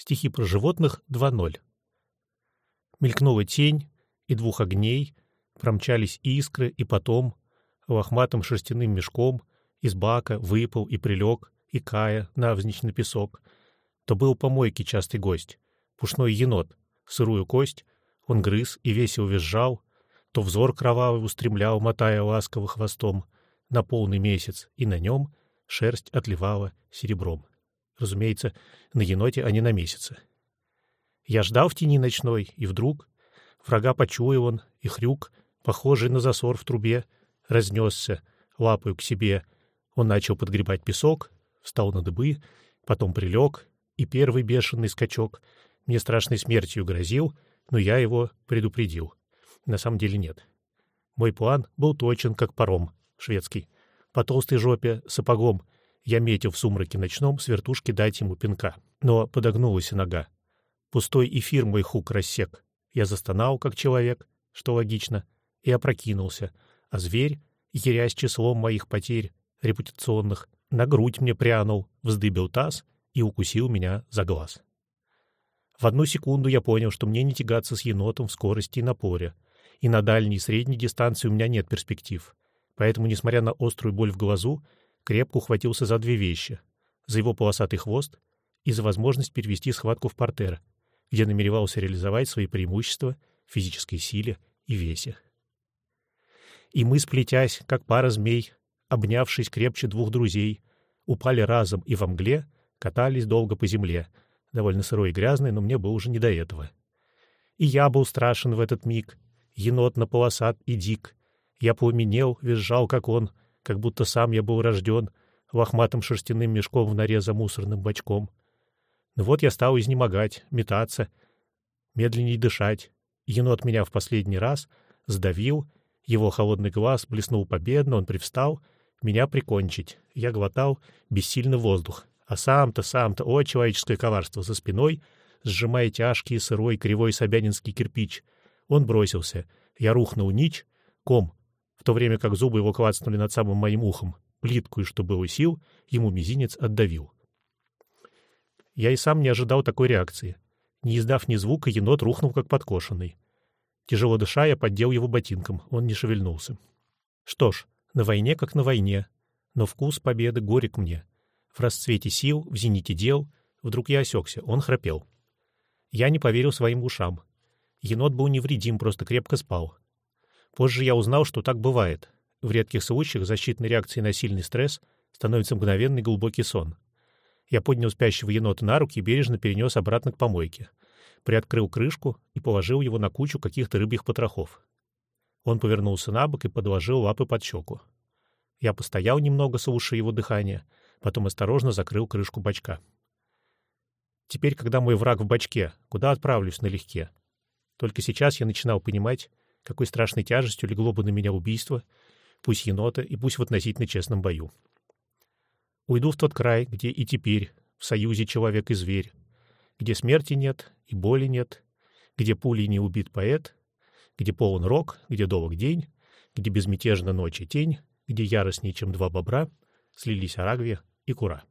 Стихи про животных 2.0. Мелькнула тень, и двух огней, промчались искры, и потом, лохматым шерстяным мешком, из бака выпал и прилег, и кая навзничь на песок. То был помойки частый гость, пушной енот, сырую кость, он грыз и весело визжал, то взор кровавый устремлял, мотая ласково хвостом, на полный месяц, и на нем шерсть отливала серебром. Разумеется, на еноте, а не на месяце. Я ждал в тени ночной, и вдруг врага почуял он, и хрюк, похожий на засор в трубе, разнесся, лапою к себе. Он начал подгребать песок, встал на дыбы, потом прилег, и первый бешеный скачок мне страшной смертью грозил, но я его предупредил. На самом деле нет. Мой план был точен, как паром, шведский. По толстой жопе, сапогом. Я метил в сумраке ночном с вертушки дать ему пинка. Но подогнулась нога. Пустой эфир мой хук рассек. Я застонал, как человек, что логично, и опрокинулся. А зверь, ерясь числом моих потерь репутационных, на грудь мне прянул, вздыбил таз и укусил меня за глаз. В одну секунду я понял, что мне не тягаться с енотом в скорости и напоре, и на дальней и средней дистанции у меня нет перспектив. Поэтому, несмотря на острую боль в глазу, крепко ухватился за две вещи — за его полосатый хвост и за возможность перевести схватку в портер, где намеревался реализовать свои преимущества в физической силе и весе. И мы, сплетясь, как пара змей, обнявшись крепче двух друзей, упали разом и во мгле катались долго по земле, довольно сырой и грязной, но мне было уже не до этого. И я был страшен в этот миг, енот на полосат и дик. Я пламенел, визжал, как он, как будто сам я был рожден, лохматым шерстяным мешком в норе за мусорным бачком. Но вот я стал изнемогать, метаться, медленней дышать. Енот меня в последний раз сдавил, его холодный глаз блеснул победно, он привстал, меня прикончить. Я глотал бессильный воздух, а сам-то, сам-то, о, человеческое коварство, за спиной, сжимая тяжкий, сырой, кривой собянинский кирпич — он бросился. Я рухнул нич, ком, в то время как зубы его клацнули над самым моим ухом. Плитку, и что было сил, ему мизинец отдавил. Я и сам не ожидал такой реакции. Не издав ни звука, енот рухнул, как подкошенный. Тяжело дыша, я поддел его ботинком, он не шевельнулся. Что ж, на войне как на войне, но вкус победы горек мне. В расцвете сил, в зените дел, вдруг я осекся, он храпел. Я не поверил своим ушам. Енот был невредим, просто крепко спал. Позже я узнал, что так бывает. В редких случаях защитной реакцией на сильный стресс становится мгновенный глубокий сон. Я поднял спящего енота на руки и бережно перенес обратно к помойке. Приоткрыл крышку и положил его на кучу каких-то рыбьих потрохов. Он повернулся на бок и подложил лапы под щеку. Я постоял немного, слушая его дыхание, потом осторожно закрыл крышку бачка. Теперь, когда мой враг в бачке, куда отправлюсь налегке? Только сейчас я начинал понимать, какой страшной тяжестью легло бы на меня убийство, пусть енота и пусть в относительно честном бою. Уйду в тот край, где и теперь в союзе человек и зверь, где смерти нет и боли нет, где пулей не убит поэт, где полон рок, где долг день, где безмятежна ночь и тень, где яростнее, чем два бобра, слились Арагвия и Кура.